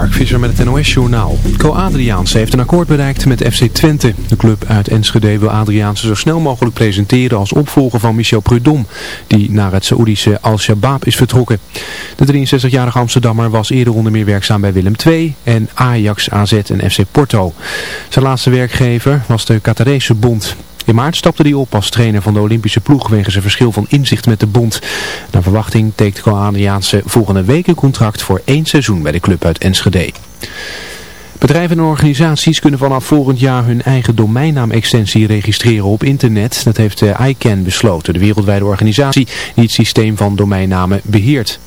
Mark Visser met het NOS-journaal. Co Adriaanse heeft een akkoord bereikt met FC Twente. De club uit Enschede wil Adriaanse zo snel mogelijk presenteren als opvolger van Michel Prudhomme, die naar het Saoedische Al-Shabaab is vertrokken. De 63-jarige Amsterdammer was eerder onder meer werkzaam bij Willem II en Ajax, AZ en FC Porto. Zijn laatste werkgever was de Qatarese Bond. In maart stapte hij op als trainer van de Olympische ploeg wegens een verschil van inzicht met de bond. Naar verwachting tekent Adriaanse volgende week een contract voor één seizoen bij de club uit Enschede. Bedrijven en organisaties kunnen vanaf volgend jaar hun eigen domeinnaamextensie registreren op internet. Dat heeft de ICANN besloten, de wereldwijde organisatie die het systeem van domeinnamen beheert.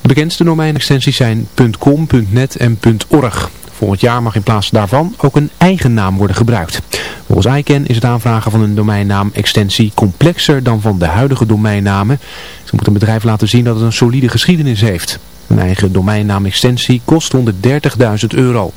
De bekendste domeinextensies zijn .com, .net en .org. Volgend jaar mag in plaats daarvan ook een eigen naam worden gebruikt. Volgens ICANN is het aanvragen van een domeinnaam-extensie complexer dan van de huidige domeinnamen. Ze moet een bedrijf laten zien dat het een solide geschiedenis heeft. Een eigen domeinnaam-extensie kost 130.000 euro.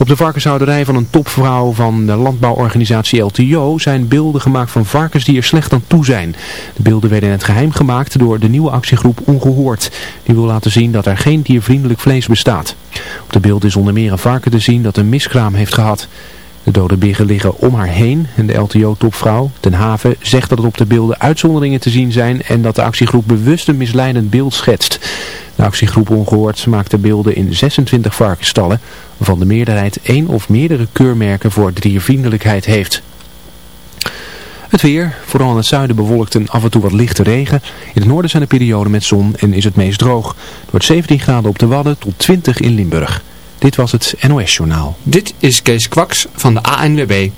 Op de varkenshouderij van een topvrouw van de landbouworganisatie LTO zijn beelden gemaakt van varkens die er slecht aan toe zijn. De beelden werden in het geheim gemaakt door de nieuwe actiegroep Ongehoord. Die wil laten zien dat er geen diervriendelijk vlees bestaat. Op de beelden is onder meer een varken te zien dat een miskraam heeft gehad. De dode biggen liggen om haar heen en de LTO-topvrouw, Ten Haven, zegt dat er op de beelden uitzonderingen te zien zijn en dat de actiegroep bewust een misleidend beeld schetst. De actiegroep Ongehoord maakte beelden in 26 varkensstallen, waarvan de meerderheid één of meerdere keurmerken voor diervriendelijkheid heeft. Het weer, vooral in het zuiden bewolkt en af en toe wat lichte regen. In het noorden zijn er perioden met zon en is het meest droog. Het wordt 17 graden op de Wadden tot 20 in Limburg. Dit was het NOS Journaal. Dit is Kees Kwaks van de ANWB.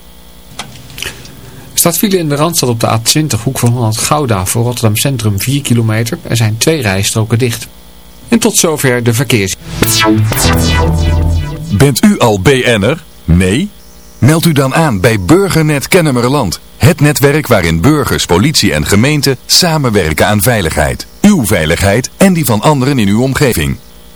Staat file in de Randstad op de A20 hoek van Holland Gouda voor Rotterdam Centrum 4 kilometer. Er zijn twee rijstroken dicht. En tot zover de verkeers. Bent u al BN'er? Nee? Meld u dan aan bij Burgernet Kennemerland. Het netwerk waarin burgers, politie en gemeente samenwerken aan veiligheid. Uw veiligheid en die van anderen in uw omgeving.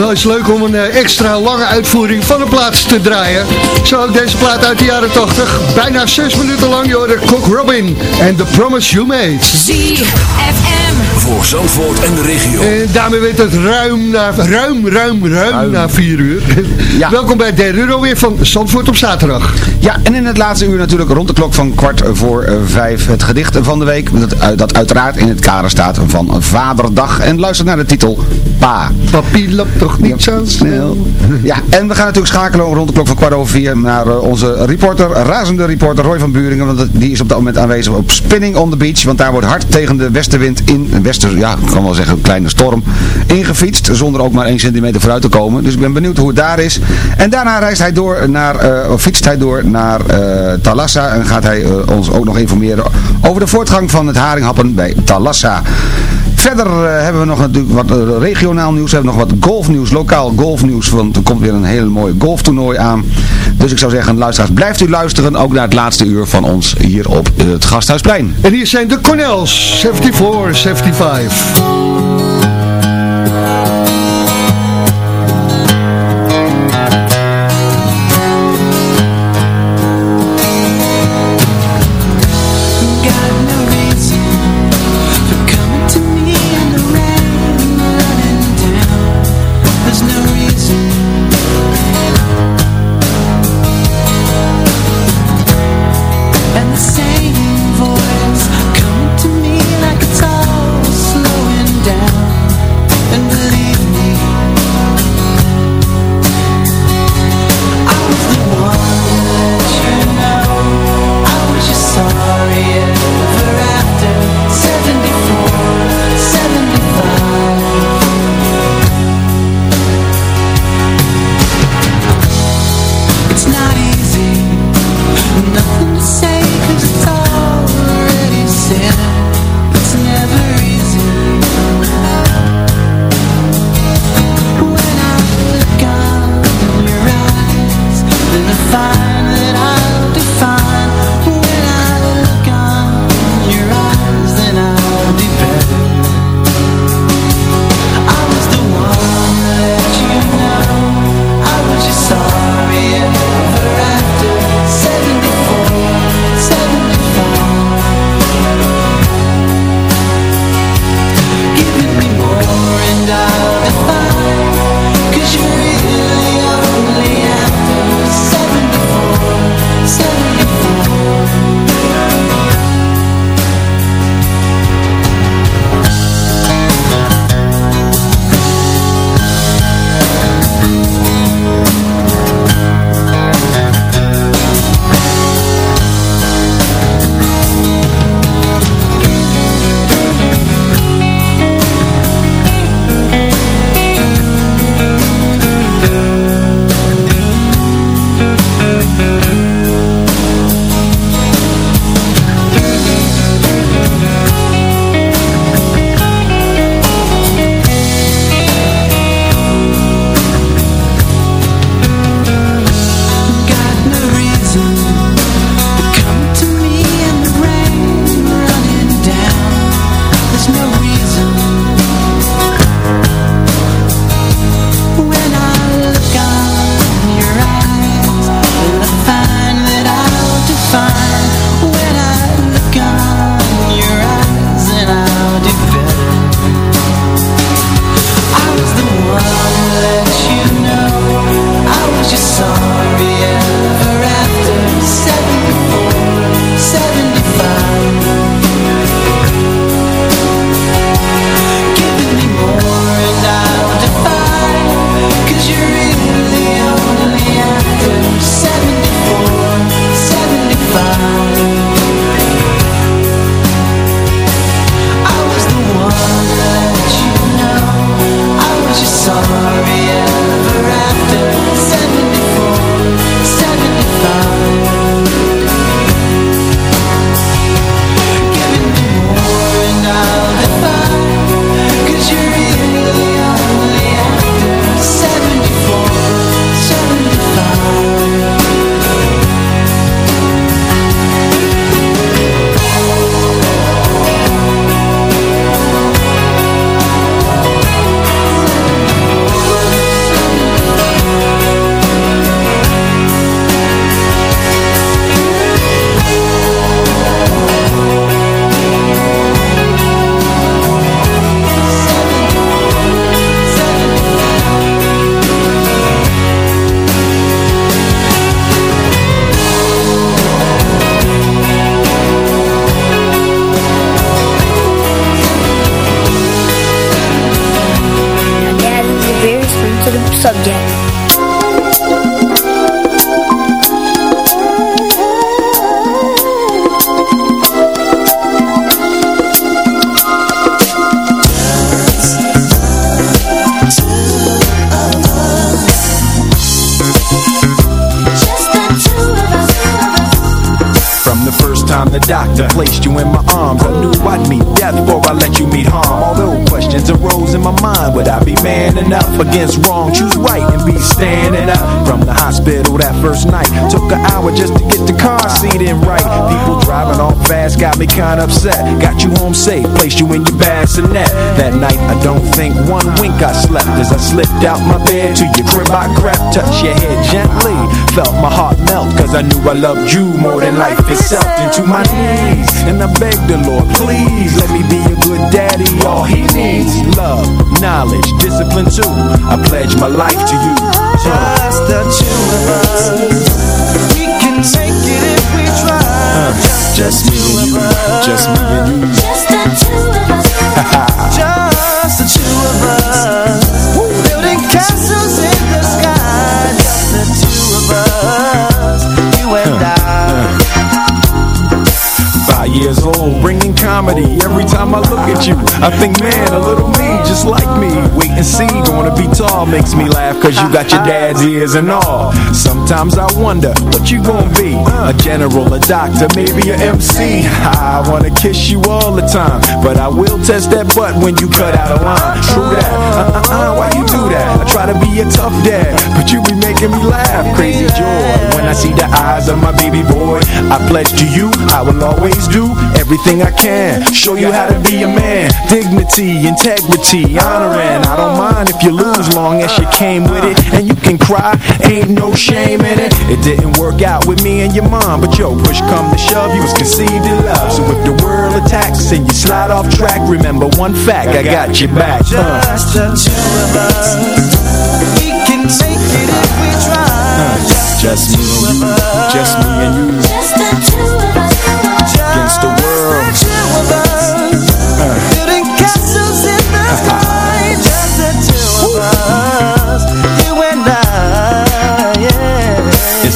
Is leuk om een eh, extra lange uitvoering van een plaats te draaien. Zo ook deze plaat uit de jaren 80. Bijna 6 minuten lang, joh, de Cook Robin en The Promise You Made. ZFM. Voor Zandvoort en de regio. En daarmee werd het ruim na, ruim, ruim, ruim, na 4 uur. Ja. Welkom bij het derde uur alweer van Zandvoort op zaterdag. Ja, en in het laatste uur natuurlijk rond de klok van kwart voor eh, vijf het gedicht van de week. Dat, eh, dat uiteraard in het kader staat van Vaderdag. En luister naar de titel Pa. Papi loopt toch niet zo snel. Ja, en we gaan natuurlijk schakelen rond de klok van kwart over vier naar eh, onze reporter, razende reporter Roy van Buringen. Want die is op dat moment aanwezig op Spinning on the Beach. Want daar wordt hard tegen de westenwind in, ja, ik kan wel zeggen een kleine storm, ingefietst. Zonder ook maar één centimeter vooruit te komen. Dus ik ben benieuwd hoe het daar is. En daarna reist hij door naar, eh, fietst hij door naar eh, Talassa. En gaat hij eh, ons ook nog informeren over de voortgang van het haringhappen bij Talassa. Verder eh, hebben we nog natuurlijk wat eh, regionaal nieuws. We hebben nog wat golfnieuws, lokaal golfnieuws. Want er komt weer een hele mooie golftoernooi aan. Dus ik zou zeggen, luisteraars, blijft u luisteren. Ook naar het laatste uur van ons hier op het Gasthuisplein. En hier zijn de Cornels, 74, 75. Placed you in my arms, I knew I'd meet death before I let you meet harm. Although questions arose in my mind, would I be man enough against wrong? Choose be standing up from the hospital that first night. Took an hour just to get the car seat in right. People driving off fast got me kinda upset. Got you home safe, placed you in your bassinet. That night I don't think one wink I slept as I slipped out my bed to your crib I crept. Touched your head gently, felt my heart melt cause I knew I loved you more than life itself. Into my knees and I begged the Lord, please let me be a good daddy. All he needs, love, knowledge, discipline too. I pledge my life to you. Just the two of us. We can make it if we try. Just me and you, just me and you. Just the two of us. Just the two of us. Building castles in the sky. Just the two of us. You and I. Five years old, bringing comedy every time I look at you. I think, man, a little me, just like me. Wait and see, gonna be tall makes me laugh, cause you got your dad's ears and all. Sometimes I wonder what you gonna be. A general, a doctor, maybe a MC. I wanna kiss you all the time, but I will test that butt when you cut out a line. True that, uh uh uh, why you that? I try to be a tough dad, but you be making me laugh. Crazy joy when I see the eyes of my baby boy. I pledge to you, I will always do everything I can. Show you how to be a man. Dignity, integrity, honor, and I don't mind if you lose long as you came with it. And you can cry, ain't no shame in it. It didn't work out with me and your mom, but yo, push come to shove, you was conceived in love. So if the world attacks and you slide off track, remember one fact, I got your back. Uh. Just the two of us. We can make it if we try. Just me and you, just me and you Just the two of us. against the world.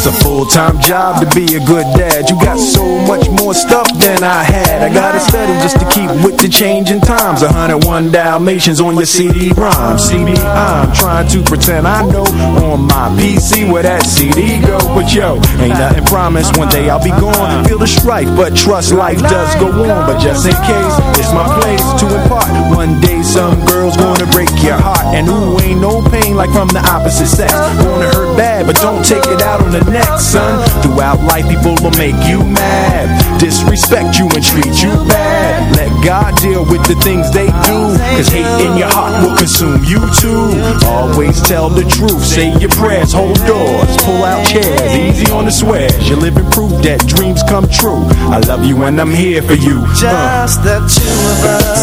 It's a full-time job to be a good dad. You got so much more stuff than I had. I gotta study just to keep with the changing times. 101 Dalmatians on your CD-ROM. Me, I'm trying to pretend I know on my PC where that CD go. But yo, ain't nothing promised. One day I'll be gone. Feel the strife, but trust life does go on. But just in case, it's my place to impart. One day some girl's gonna break your heart. And ooh, ain't no pain like from the opposite sex. Gonna hurt bad, but don't take it out on the next, son. Throughout life, people will make you mad, disrespect you and treat you bad. Let God deal with the things they do, cause hate in your heart will consume you too. Always tell the truth, say your prayers, hold doors, pull out chairs, easy on the swears. You're living proof that dreams come true. I love you and I'm here for you. Uh. Just the two of us.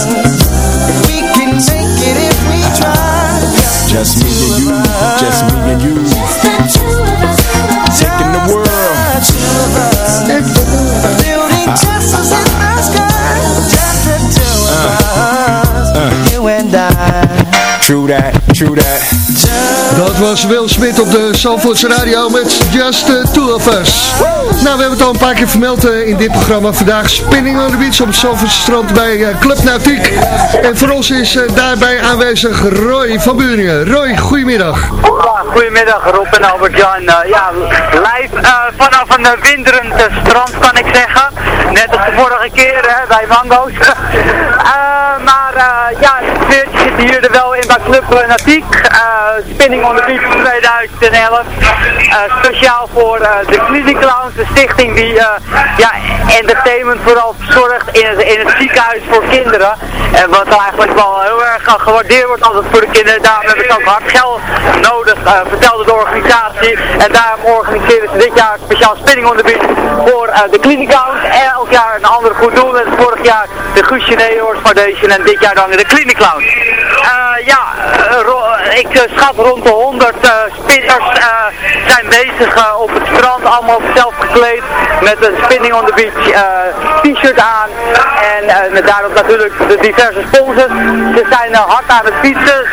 We can make it if we try. Just me and you, just me and you, taking the world. Just the two of us. Building castles in the sky. Just the two of uh. us. Uh. You and I. True that, true that. Dat was Will Smith op de Zandvoortse Radio met Just the Two of Us. Nou, we hebben het al een paar keer vermeld eh, in dit programma. Vandaag Spinning on the Beach op het Zandvoortse strand bij eh, Club Nautiek. En voor ons is eh, daarbij aanwezig Roy van Buringen. Roy, goedemiddag. Goedemiddag Rob en Albert-Jan. Ja, live eh, vanaf een winderend strand kan ik zeggen. Net als de vorige keer hè, bij Mango's. Eh, maar eh, ja, het zit hier er wel in Club Natiek. Eh, Spinning on the Beach 2011. Eh, speciaal voor eh, de Clinic Clowns, de stichting die ja, entertainment vooral verzorgt in het, in het ziekenhuis voor kinderen. En wat eigenlijk wel heel erg gewaardeerd wordt altijd voor de kinderen. Daarom hebben ze ook hard geld nodig, vertelde de organisatie. En daarom organiseren ze dit jaar speciaal Spinning on the Beach voor de Clinic Clowns. Elk jaar een andere goed doel. En vorig jaar de Guusje Neoors Foundation en dit jaar dan de Clinic Clowns. Eh, ja, eh, ik eh, schat rond de 100 eh, spinners zijn bezig op het strand, allemaal zelf gekleed met een Spinning on the Beach t-shirt aan en met daarop natuurlijk de diverse sponsors. Ze zijn hard aan het fietsen,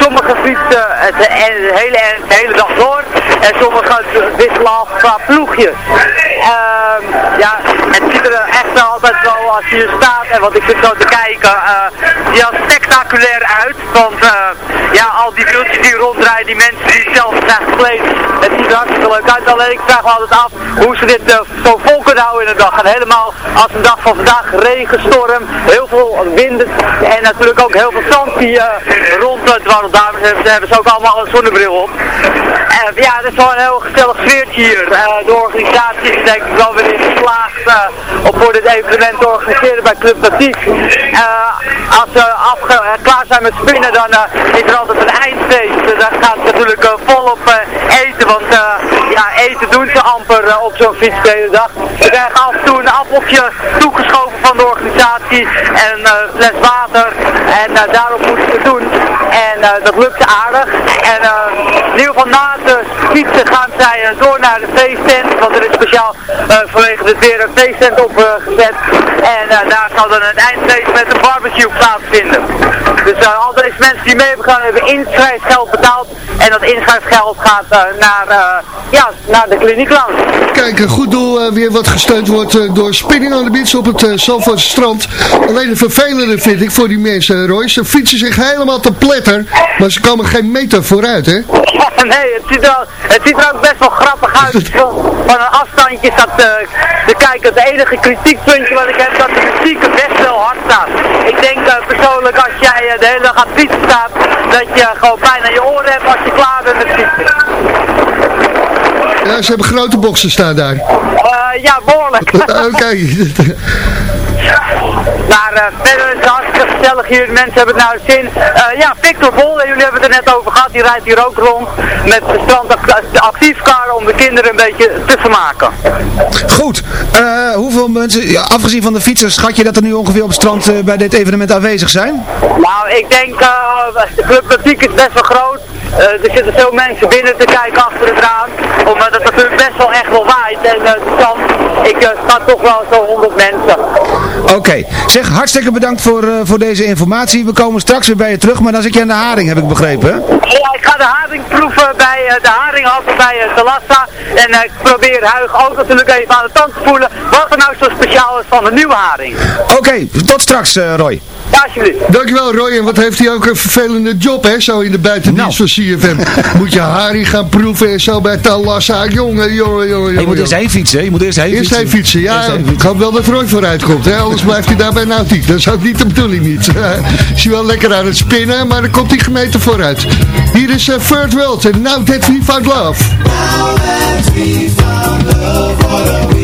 sommigen fietsen het, de, hele, hele dag door en sommigen wisselen af qua ploegjes. Ehm, ja, het ziet er echt wel altijd zo als je staat en wat ik zit zo te kijken, uh, ja, spectaculair uit. Want uh, ja, al die wieltjes die ronddraaien, die mensen die zelf zijn gekleed, het ziet er hartstikke leuk uit. Alleen ik vraag me altijd af hoe ze dit uh, zo vol kunnen houden in de dag. Helemaal als een dag van vandaag, regen, storm, heel veel wind en natuurlijk ook heel veel zand die rondwandelt. Dames hebben, hebben ze ook allemaal een zonnebril op. ja, het is wel een heel gezellig hier. de organisatie is denk ik wel weer in geslaagd om voor dit evenement te organiseren bij Club Natief. als ze afge klaar zijn met spinnen, dan is er altijd een eindfeest. daar gaat natuurlijk volop eten, want ja, eten doen ze amper op zo'n fietsspeledag. Ze krijgen af en toe een appeltje toegeschoven van de organisatie en een fles water. En daarop moeten ze doen. En dat lukt aardig. En in ieder geval na de fietsen gaan zij door naar de feesttent, want er is speciaal vanwege dit weer een feesttent opgezet. en daar zal dan een eindfeest met een barbecue plaatsvinden. Dus uh, al deze mensen die mee hebben gaan hebben inschrijfgeld betaald. En dat inschrijfgeld gaat uh, naar, uh, ja, naar de kliniek langs. Kijk, een goed doel weer wat gesteund wordt door Spinning on the Beach op het uh, strand. Alleen het vervelende vind ik voor die mensen, Roy. Ze fietsen zich helemaal te pletter, maar ze komen geen meter vooruit, hè? nee, het ziet, er, het ziet er ook best wel grappig uit. Van een afstandje staat te kijken. Het enige kritiekpuntje wat ik heb, dat de muziek best wel hard staat. Ik denk persoonlijk als jij de dag aan het fietsen staat, dat je gewoon pijn aan je oren hebt als je klaar bent met fietsen. Ja, ze hebben grote boksen staan daar. Uh, ja, behoorlijk. Oké. Maar uh, verder is het hartstikke gezellig hier. De mensen hebben het nou zin. Uh, ja, Victor Bol, jullie hebben het er net over gehad. Die rijdt hier ook rond met de strandactiefkar om de kinderen een beetje te vermaken. Goed. Uh, hoeveel mensen, ja, afgezien van de fietsers, schat je dat er nu ongeveer op het strand bij dit evenement aanwezig zijn? Nou, ik denk, de clubmuziek is best wel groot. Er zitten veel mensen binnen te kijken achter het raam. Omdat het natuurlijk best wel echt wel waait. En de stand, ik schat toch wel zo'n 100 mensen. Oké, zeg hartstikke bedankt voor, voor deze informatie. We komen straks weer bij je terug, maar dan zit je aan de haring, heb ik begrepen. Ja, ik ga de haring proeven bij de haringhappen bij Talassa. En ik probeer Huig ook natuurlijk even aan de tand te voelen wat er nou zo speciaal is van de nieuwe haring. Oké, okay, tot straks Roy. Ja, alsjeblieft. Dankjewel Roy, en wat heeft hij ook een vervelende job hè, zo in de buitendienst nou. van CFM. Moet je haring gaan proeven en zo bij Talassa. Jongen, jongen, jongen. jongen je moet eerst heen fietsen, je moet eerst heen eerst fietsen. Eerst heen fietsen, ja. Ik hoop wel dat Roy vooruit komt, hè, anders blijft hij daar bij Nautiek. Dat is ook niet de bedoeling niet. is hij wel lekker aan het spinnen, maar dan komt hij gemeten vooruit. Hier is uh, Third World en Now That We Found Love. Now that we found love,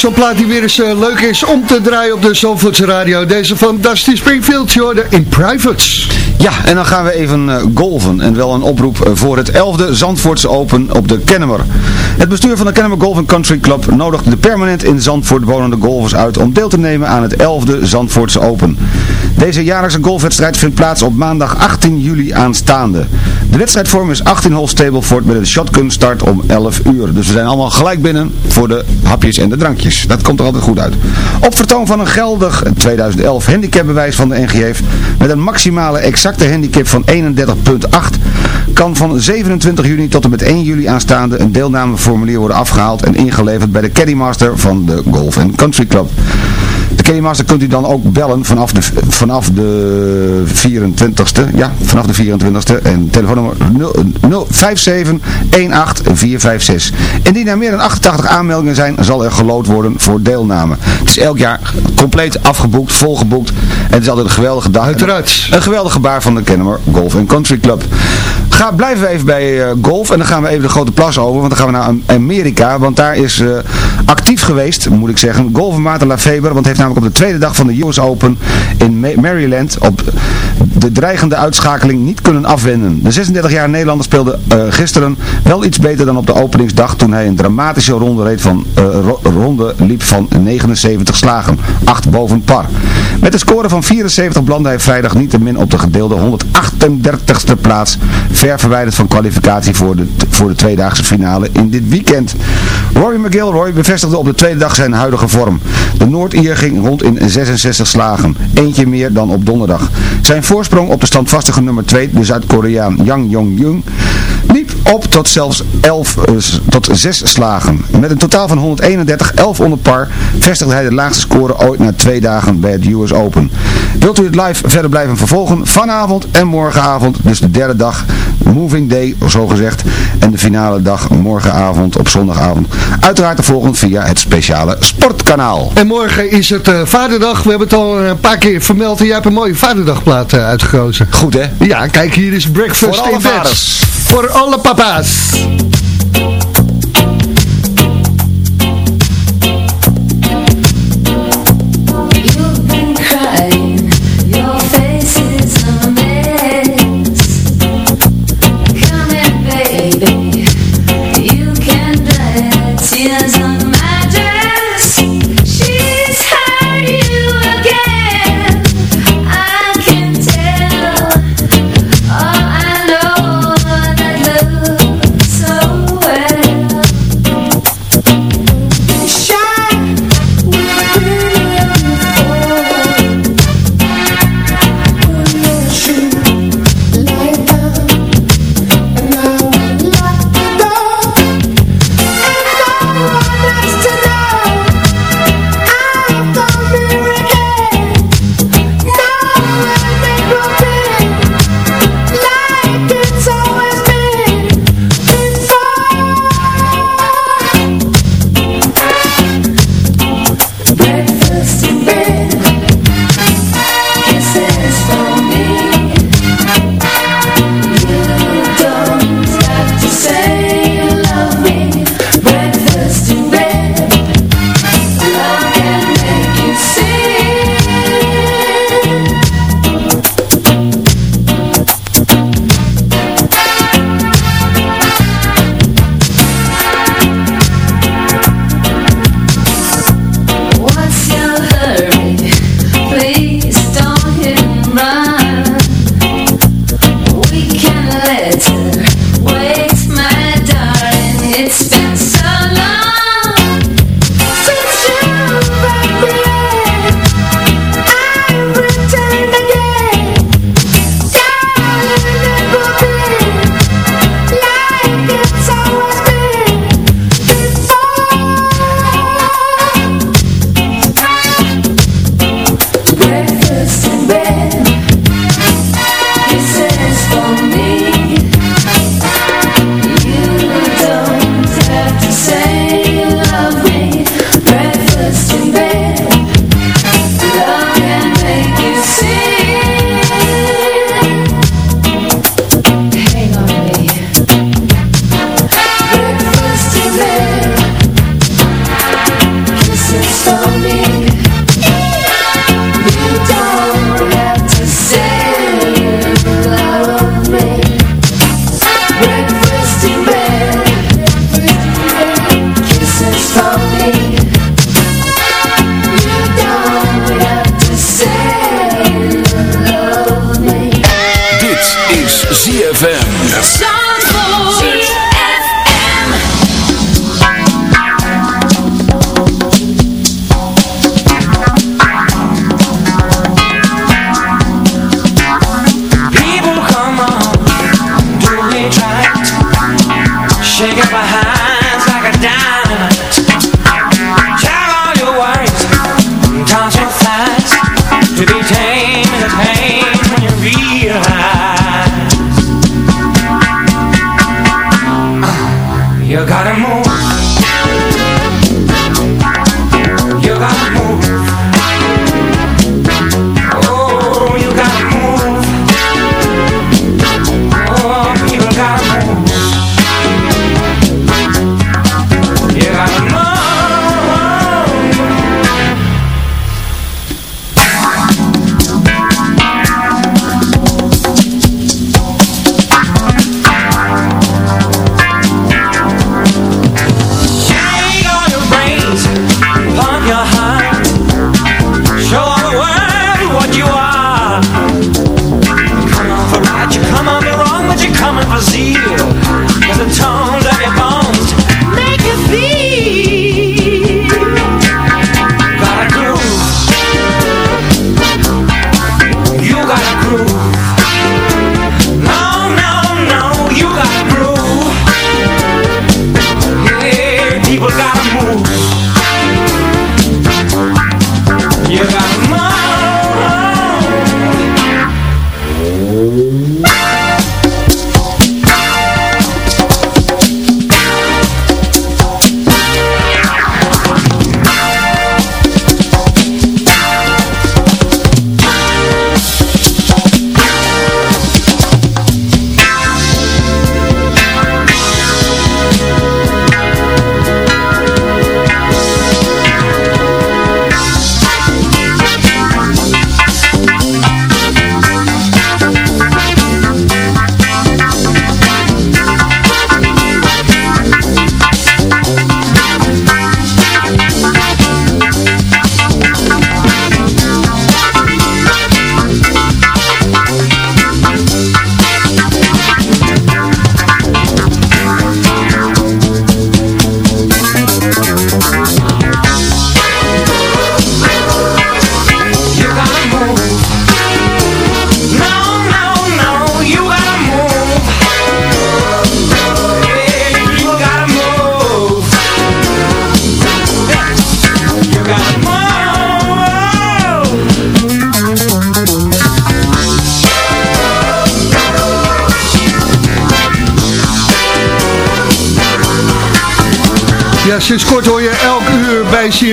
Zo'n plaat die weer eens eh, leuk is om te draaien op de Zandvoortse radio. Deze van Dusty Springfield, je in Privates. Ja, en dan gaan we even uh, golven. En wel een oproep eh, voor het 11e Zandvoortse Open op de Kennemer. Het bestuur van de Kennemer Golf Country Club nodigt de permanent in Zandvoort wonende golfers uit om deel te nemen aan het 11e Zandvoortse Open. Deze jaarlijkse golfwedstrijd vindt plaats op maandag 18 juli aanstaande. De wedstrijdvorm is 18 hole Stableford met een shotgun start om 11 uur. Dus we zijn allemaal gelijk binnen voor de hapjes en de drankjes. Dat komt er altijd goed uit. Op vertoon van een geldig 2011 handicapbewijs van de NGF met een maximale exacte handicap van 31.8 kan van 27 juni tot en met 1 juli aanstaande een deelnameformulier worden afgehaald en ingeleverd bij de Caddymaster van de Golf Country Club. De Caddymaster kunt u dan ook bellen vanaf de, vanaf de 24ste. Ja, vanaf de 24ste. En telefoonnummer 5718456. Indien er meer dan 88 aanmeldingen zijn, zal er gelood worden voor deelname. Het is elk jaar compleet afgeboekt, volgeboekt. En het is altijd een geweldige dag. Uiteraard. Een geweldige van de Kennemer Golf Country Club. Ga, blijven we even bij uh, golf en dan gaan we even de grote plas over, want dan gaan we naar Amerika, want daar is uh, actief geweest, moet ik zeggen, golfer Maarten Lafeber, want heeft namelijk op de tweede dag van de US Open in Maryland op de dreigende uitschakeling niet kunnen afwenden. De 36-jarige Nederlander speelde uh, gisteren wel iets beter dan op de openingsdag toen hij een dramatische ronde, reed van, ro ronde liep van 79 slagen, 8 boven par. Met een score van 74 belandde hij vrijdag niet te min op de gedeelde 138ste plaats, ver verwijderd van kwalificatie voor de, voor de tweedaagse finale in dit weekend. Rory McIlroy bevestigde op de tweede dag zijn huidige vorm. De Noord-Ier ging rond in 66 slagen, eentje meer dan op donderdag. Zijn voorsprong op de standvastige nummer 2, de Zuid-Koreaan Yang Yong-jung, liep op tot zelfs 11, uh, tot 6 slagen. Met een totaal van 131, 11 onder par, vestigde hij de laagste score ooit na twee dagen bij het US Open. Wilt u het live verder blijven vervolgen? Vanavond en morgenavond, dus de derde dag, Moving Day, zo gezegd. En de finale dag morgenavond op zondagavond. Uiteraard te volgen via het speciale sportkanaal. En morgen is het uh, Vaderdag. We hebben het al een paar keer vermeld. En jij hebt een mooie Vaderdagplaat uh, uitgekozen. Goed hè? Ja, kijk hier is Breakfast Voor alle in Bed. Voor alle papa's.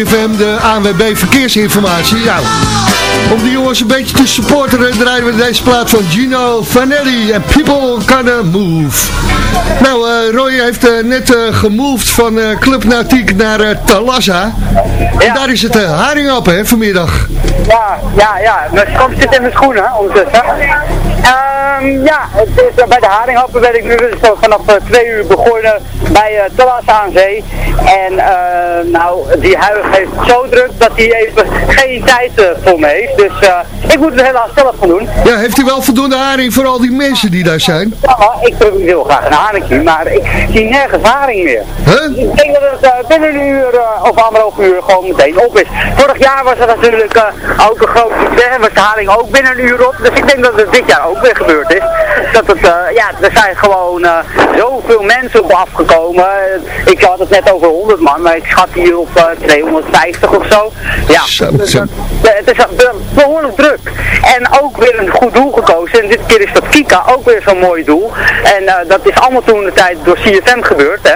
CFM de ANWB verkeersinformatie. Nou, om die jongens een beetje te supporteren draaien we deze plaat van Gino Vanelli en People Gonna Move. Nou, eh, Roy heeft eh, net eh, gemoved van Club Nautiek naar Talassa. En daar is het uh, haring op, hè, vanmiddag. Ja, ja, ja. Mijn kop zit in mijn schoenen ondertussen. Ehm, ja, het is, bij de haringhappen ben ik nu dus vanaf twee uur begonnen bij uh, Talassa aan Zee. En eh, nou, die huig heeft zo druk dat hij even geen tijd eh, voor me heeft. Dus eh, ik moet het helaas zelf gaan doen. Ja, heeft u wel voldoende haring voor al die mensen die daar zijn? Ja, ik wil graag een haringje, maar ik zie nergens haring meer. Huh? Ik denk dat het eh, binnen een uur eh, of anderhalf uur gewoon meteen op is. Vorig jaar was het natuurlijk eh, ook een groot succes en was de haring ook binnen een uur op. Dus ik denk dat het dit jaar ook weer gebeurd is. Dat het, ja, er zijn gewoon zoveel mensen op afgekomen. Ik had het net over 100 man, maar ik schat hier op eh, 250 of zo. Ja, dus, het is eh, behoorlijk druk. En ook weer een goed doel gekozen. En dit keer is dat Kika ook weer zo'n mooi doel. En eh, dat is allemaal toen de tijd door CFM gebeurd. Hè.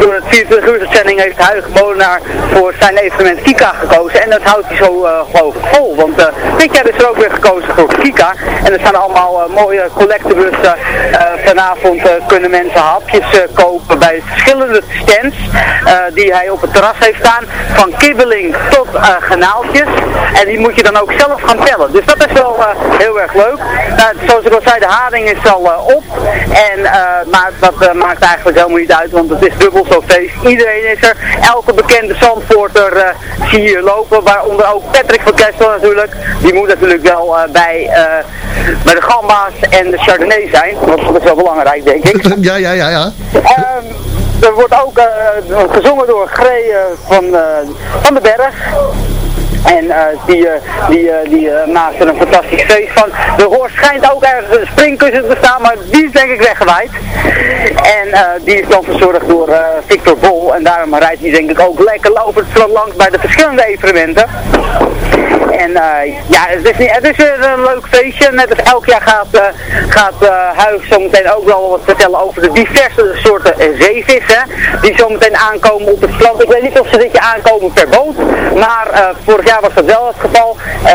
Door het 24 uur uitzending heeft Huig Molenaar voor zijn evenement Kika gekozen. En dat houdt hij zo uh, geloof ik vol. Want uh, dit jaar is er ook weer gekozen voor Kika. En er staan allemaal mooie collectebussen. vanavond kunnen mensen hapjes kopen bij verschillende stands die hij op het terras heeft staan. Van kibbeling tot genaaltjes. En die moet je dan ook zelf gaan tellen. Dus dat is wel heel erg leuk. Nou, zoals ik al zei, de haring is al op. En, maar dat maakt eigenlijk helemaal niet uit, want het is dubbel zo feest. Iedereen is er. Elke bekende Zandvoorter zie je hier lopen. Waaronder ook Patrick van Kessel natuurlijk. Die moet natuurlijk wel bij, bij de Gamba's en de Chardonnay zijn. Want dat is wel belangrijk, denk ik. Ja, ja, ja, ja. Um, er wordt ook gezongen door Gree van, van den Berg. En eh, die, eh, die, eh, die maakt er een fantastisch feest van. De Horst schijnt ook ergens een springkussen te staan, maar die is denk ik weggewaaid. En die is dan verzorgd door Victor Bol. En daarom rijdt hij denk ik ook lekker lopend langs bij de verschillende evenementen. En ja, het is, niet, het is weer een leuk feestje. Net als elk jaar gaat, eh gaat Huig zometeen ook wel wat vertellen over de diverse soorten zeevissen. Die zometeen aankomen op het strand. Ik weet niet of ze dit jaar aankomen per boot. Maar vorig jaar was dat wel het geval. Eh,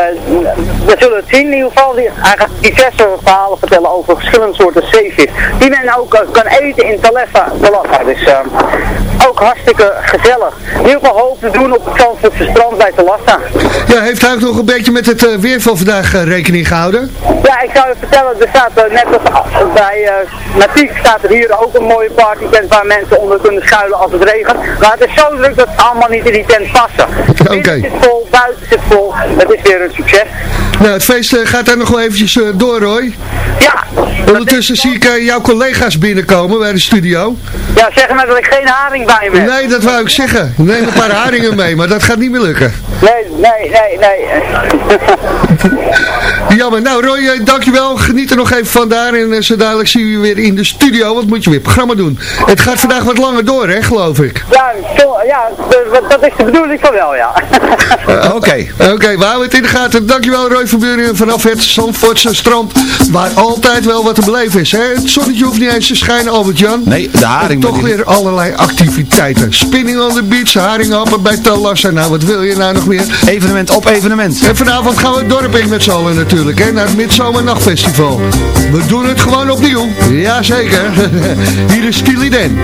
we zullen het zien in ieder geval. Hij gaat diverse verhalen vertellen over verschillende soorten zeevis. Die men ook eh, kan eten in Taleffa. Taleffa. Dus eh, ook hartstikke gezellig. Ieder geval hoop te doen op het Zandvoortse strand bij Talassa. Ja, heeft Huig nog een beetje met het eh, weer van vandaag eh, rekening gehouden? Ja, ik zou je vertellen, er staat eh, net als bij Natiek staat er hier ook een mooie partytent waar mensen onder kunnen schuilen als het regent. Maar het is zo druk dat het allemaal niet in die tent passen. Binnen zit vol, buiten zit vol. Het is weer een succes. Nou, het feest gaat daar nog wel eventjes door, Roy. Ja. Ondertussen zie ik jouw collega's binnenkomen bij de studio. Ja, zeg maar dat ik geen haring bij Nee, dat wou ik zeggen. Neem een paar haringen mee, maar dat gaat niet meer lukken. Nee, nee, nee, nee. Jammer. Nou, Roy, eh, dankjewel. Geniet er nog even van daar. En eh, zo dadelijk zien we je weer in de studio. Wat moet je weer programma doen? Het gaat vandaag wat langer door, hè, geloof ik. Ja, ja dat- is de bedoeling van wel, ja. Eh, Oké, oké, we houden het in de gaten. Dankjewel Roy van Buren vanaf het Zandvoortse strand, waar altijd wel wat te beleven is. Hè? Het zonnetje hoeft niet eens te schijnen, Albert-Jan. Nee, de haring. En toch weer allerlei activiteiten. Spinning on the beach, haringhappen bij Talassa. Nou, wat wil je nou nog meer? Evenement op evenement. En vanavond gaan we het dorp in met z'n allen natuurlijk, hè? Naar het Midzomernachtfestival. We doen het gewoon opnieuw. Jazeker. Hier is Steely Dan.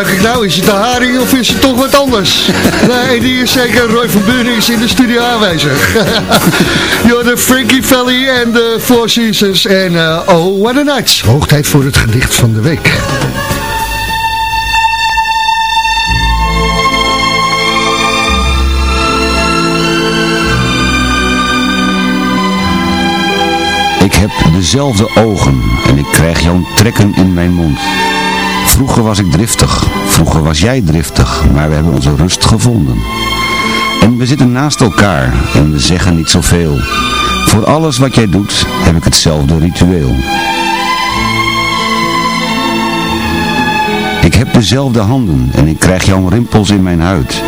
Ruik ik nou? Is het de haring of is het toch wat anders? nee, die is zeker. Roy van Buren is in de studio aanwezig. You're de Frankie Valley en de Four Seasons en eh, Oh What a Night. Hoog tijd voor het gedicht van de week. Ik heb dezelfde ogen en ik krijg jouw trekken in mijn mond. Vroeger was ik driftig, vroeger was jij driftig, maar we hebben onze rust gevonden. En we zitten naast elkaar en we zeggen niet zoveel. Voor alles wat jij doet heb ik hetzelfde ritueel. Ik heb dezelfde handen en ik krijg jouw rimpels in mijn huid.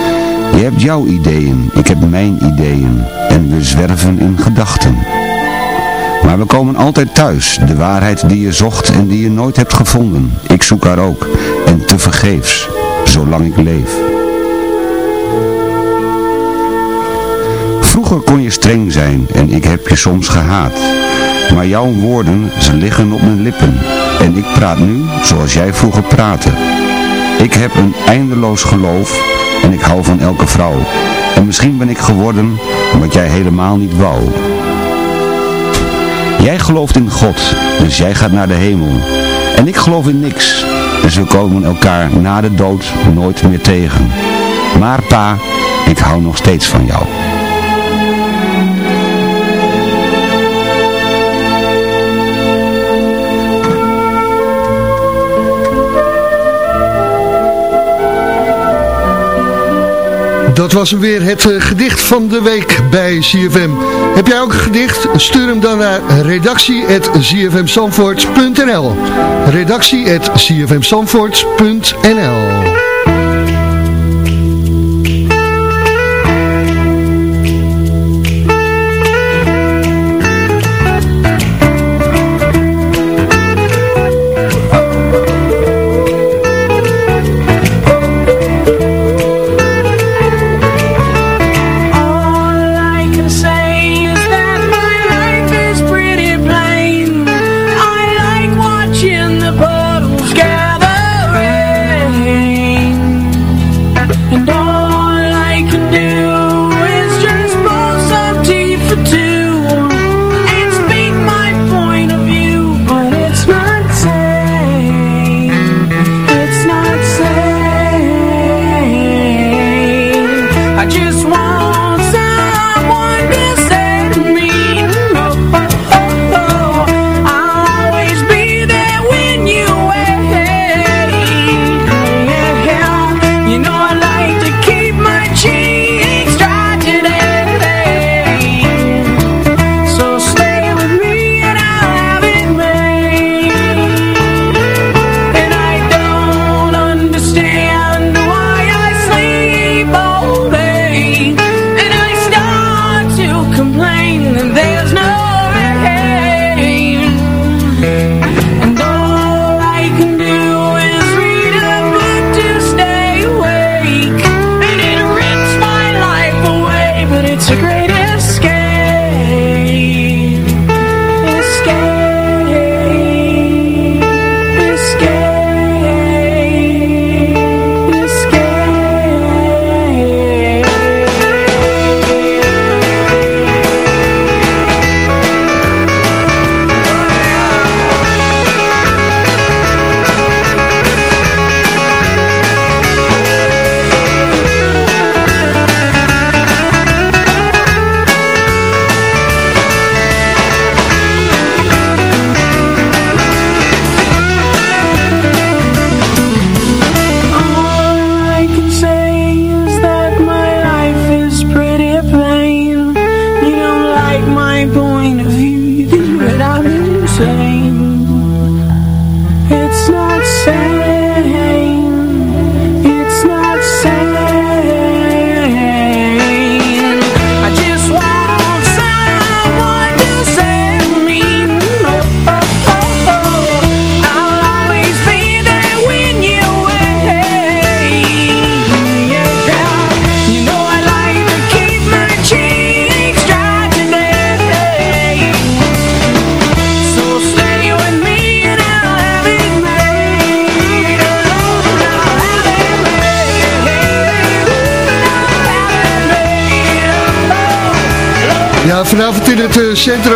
Je hebt jouw ideeën, ik heb mijn ideeën en we zwerven in gedachten. Maar we komen altijd thuis, de waarheid die je zocht en die je nooit hebt gevonden. Ik zoek haar ook, en te vergeefs, zolang ik leef. Vroeger kon je streng zijn en ik heb je soms gehaat. Maar jouw woorden, ze liggen op mijn lippen. En ik praat nu zoals jij vroeger praatte. Ik heb een eindeloos geloof en ik hou van elke vrouw. En misschien ben ik geworden wat jij helemaal niet wou. Jij gelooft in God, dus jij gaat naar de hemel. En ik geloof in niks, dus we komen elkaar na de dood nooit meer tegen. Maar pa, ik hou nog steeds van jou. Dat was weer het eh, gedicht van de week bij CFM. Heb jij ook een gedicht? Stuur hem dan naar redactie.cfmzandvoort.nl redactie.cfmzandvoort.nl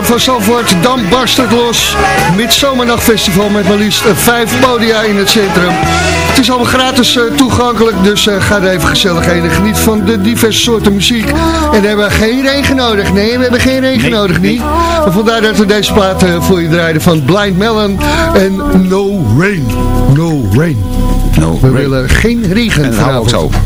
van Zandvoort, dan barst het los. Midzomernachtfestival met maar liefst eh, vijf podia in het centrum. Het is allemaal gratis eh, toegankelijk, dus eh, ga er even gezellig heen en geniet van de diverse soorten muziek. En we hebben geen regen nodig. Nee, we hebben geen regen nodig, niet. En vandaar dat we deze plaat voor je draaien van Blind Melon en No Rain. No Rain. No we willen geen regen En hou ook vanavond. zo.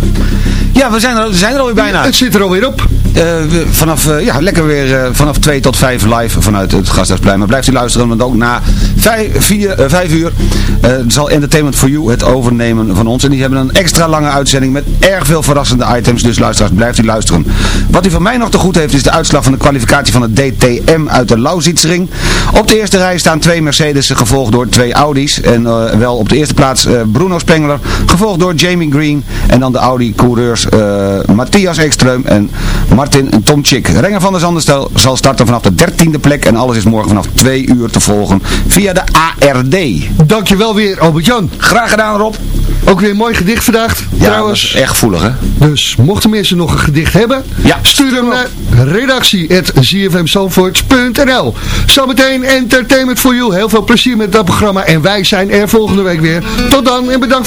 Ja, we zijn er, we zijn er alweer bijna. Het zit er alweer op. Eh, we- vanaf, eh, ja, lekker weer eh, vanaf 2 tot 5 live vanuit het Gasthuisplein. Maar blijft u luisteren, want ook na 5, uur eh, zal Entertainment for You het overnemen van ons. En die hebben een extra lange uitzending met erg veel verrassende items. Dus luisteraars, blijft u luisteren. Wat u van mij nog te goed heeft, is de uitslag van de kwalificatie van het DTM uit de Lausitzring. Op de eerste rij staan twee Mercedes, gevolgd door twee Audi's. En wel op de eerste plaats Bruno Spengler, gevolgd door Jamie Green. En dan de Audi-coureurs eh, Matthias Ekström en Martin Tomczyk. Renger van der Zanderstel zal starten vanaf de 13e plek. En alles is morgen vanaf 2 uur te volgen via de ARD. Dankjewel weer, Albert-Jan. Graag gedaan, Rob. Ook weer een mooi gedicht vandaag. Ja, trouwens. echt gevoelig, hè? Dus mochten mensen nog een gedicht hebben, stuur hem naar redactie.zfmzandvoort.nl Zometeen Entertainment for You. Heel veel plezier met dat programma. En wij zijn er volgende week weer. Tot dan en bedankt